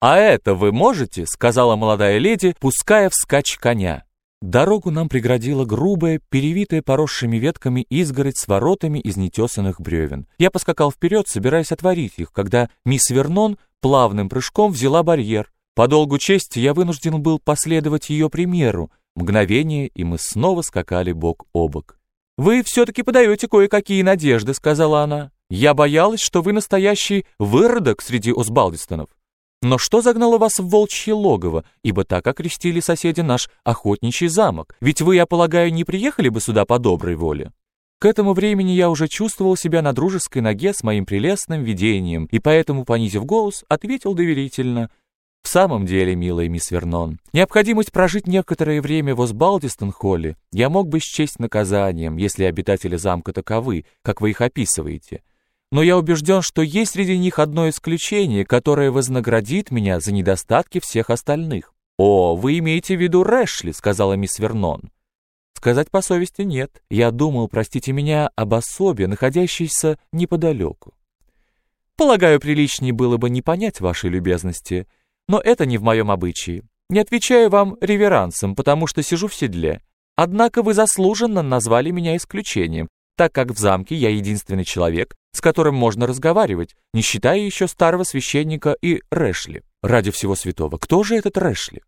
«А это вы можете?» — сказала молодая леди, пуская вскачь коня. Дорогу нам преградила грубая, перевитая поросшими ветками изгородь с воротами из нетесанных бревен. Я поскакал вперед, собираясь отворить их, когда мисс Вернон плавным прыжком взяла барьер. По долгу чести я вынужден был последовать ее примеру. Мгновение, и мы снова скакали бок о бок. «Вы все-таки подаете кое-какие надежды», — сказала она. «Я боялась, что вы настоящий выродок среди Осбалдистонов. Но что загнало вас в волчье логово, ибо так окрестили соседи наш охотничий замок? Ведь вы, я полагаю, не приехали бы сюда по доброй воле?» К этому времени я уже чувствовал себя на дружеской ноге с моим прелестным видением, и поэтому, понизив голос, ответил доверительно. «В самом деле, милая мисс Вернон, необходимость прожить некоторое время в Осбалдистон-холле я мог бы счесть наказанием, если обитатели замка таковы, как вы их описываете но я убежден, что есть среди них одно исключение, которое вознаградит меня за недостатки всех остальных. «О, вы имеете в виду Рэшли», — сказала мисс Вернон. Сказать по совести нет. Я думал, простите меня, об особе, находящейся неподалеку. Полагаю, приличнее было бы не понять вашей любезности, но это не в моем обычае. Не отвечаю вам реверансом, потому что сижу в седле. Однако вы заслуженно назвали меня исключением, так как в замке я единственный человек, с которым можно разговаривать, не считая еще старого священника и Рэшли. Ради всего святого, кто же этот Рэшли?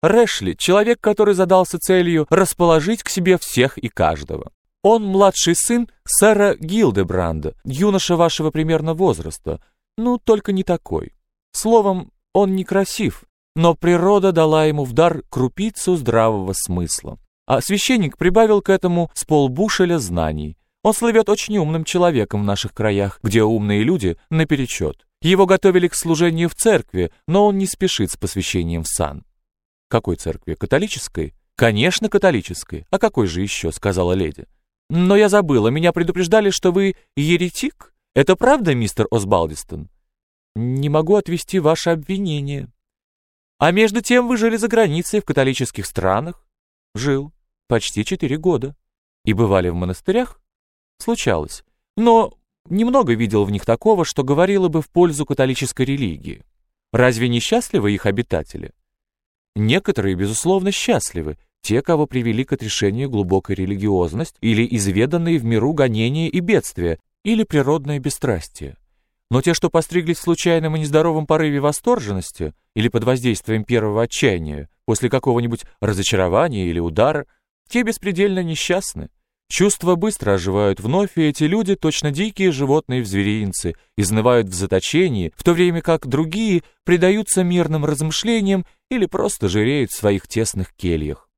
Рэшли — человек, который задался целью расположить к себе всех и каждого. Он младший сын сэра Гилдебранда, юноша вашего примерно возраста, ну, только не такой. Словом, он некрасив, но природа дала ему в дар крупицу здравого смысла. А священник прибавил к этому с полбушеля знаний. Он слывет очень умным человеком в наших краях, где умные люди наперечет. Его готовили к служению в церкви, но он не спешит с посвящением в сан. Какой церкви? Католической? Конечно, католической. А какой же еще, сказала леди. Но я забыла, меня предупреждали, что вы еретик. Это правда, мистер Осбалдистон? Не могу отвести ваше обвинение. А между тем вы жили за границей в католических странах? Жил. Почти четыре года. И бывали в монастырях? Случалось. Но немного видел в них такого, что говорило бы в пользу католической религии. Разве не счастливы их обитатели? Некоторые, безусловно, счастливы, те, кого привели к отрешению глубокая религиозность или изведанные в миру гонения и бедствия, или природное бесстрастие. Но те, что постриглись в случайном и нездоровом порыве восторженности или под воздействием первого отчаяния, после какого-нибудь разочарования или удара, те беспредельно несчастны. Чувства быстро оживают вновь, и эти люди, точно дикие животные в зверинце, изнывают в заточении, в то время как другие предаются мирным размышлениям или просто жиреют в своих тесных кельях.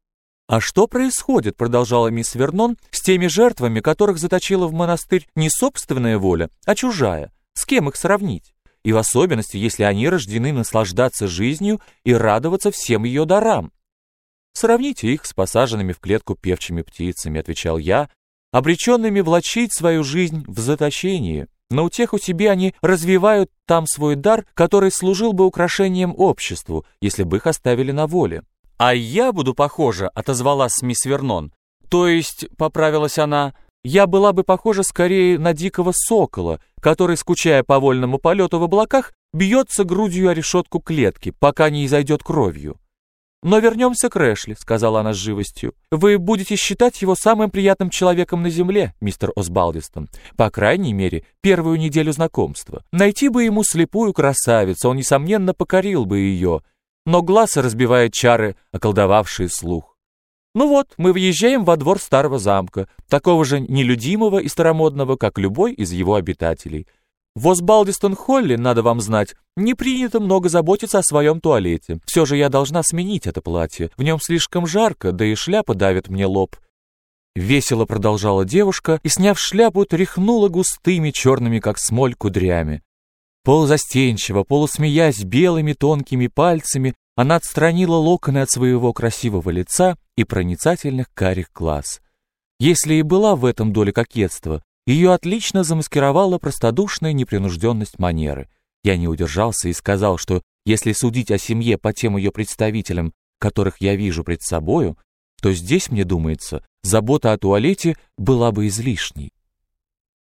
«А что происходит?» — продолжала мисс Вернон, «с теми жертвами, которых заточила в монастырь не собственная воля, а чужая? С кем их сравнить? И в особенности, если они рождены наслаждаться жизнью и радоваться всем ее дарам. Сравните их с посаженными в клетку певчими птицами, отвечал я, обреченными влачить свою жизнь в заточении. На утеху себе они развивают там свой дар, который служил бы украшением обществу, если бы их оставили на воле. «А я буду похожа», — отозвалась мисс Вернон. «То есть», — поправилась она, — «я была бы похожа скорее на дикого сокола, который, скучая по вольному полету в облаках, бьется грудью о решетку клетки, пока не изойдет кровью». «Но вернемся к Рэшли», — сказала она с живостью. «Вы будете считать его самым приятным человеком на земле, мистер Осбалдистон. По крайней мере, первую неделю знакомства. Найти бы ему слепую красавицу, он, несомненно, покорил бы ее. Но глаз разбивает чары, околдовавшие слух. Ну вот, мы въезжаем во двор старого замка, такого же нелюдимого и старомодного, как любой из его обитателей. В Осбалдистон-Холле, надо вам знать, не принято много заботиться о своем туалете. Все же я должна сменить это платье. В нем слишком жарко, да и шляпа давит мне лоб. Весело продолжала девушка и, сняв шляпу, тряхнула густыми черными, как смоль, кудрями. Полузастенчиво, полусмеясь белыми тонкими пальцами, она отстранила локоны от своего красивого лица и проницательных карих глаз. Если и была в этом доля кокетства, ее отлично замаскировала простодушная непринужденность манеры. Я не удержался и сказал, что если судить о семье по тем ее представителям, которых я вижу пред собою, то здесь, мне думается, забота о туалете была бы излишней.